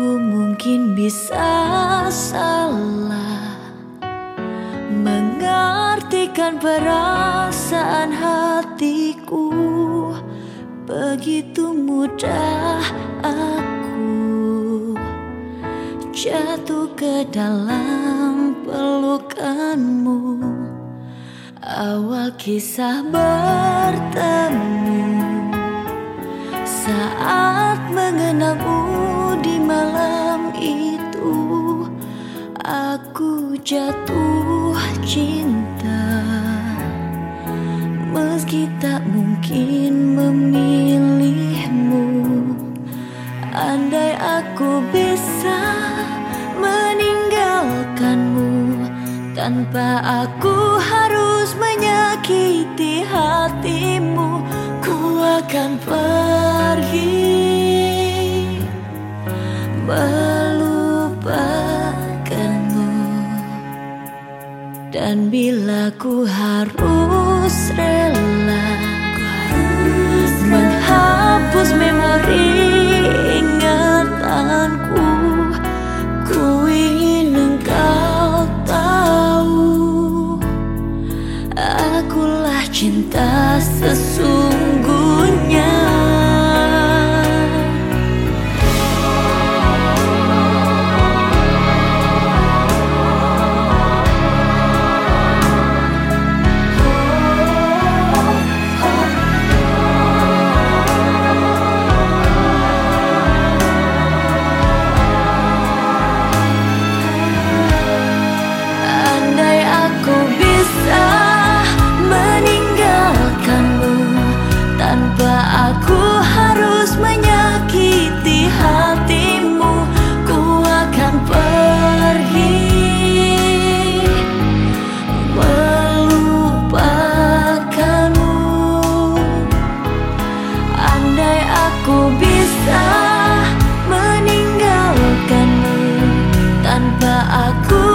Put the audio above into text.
mungkin bisa salah Mengartikan perasaan hatiku. Begitu mudah aku Jatuh ke dalam pelukanmu. Awal kisah bertemu Saat mengenalmu malam itu aku jatuh cinta. Meski tak mungkin memilihmu Andai aku bisa meninggalkanmu. Tanpa aku harus menyakiti hatimu Ku akan pergi melupakanmu. Dan bila ku harus rela Menghapus memori ingatanku Ku ingin engkau tahu Akulah cinta sesungguhnya bisa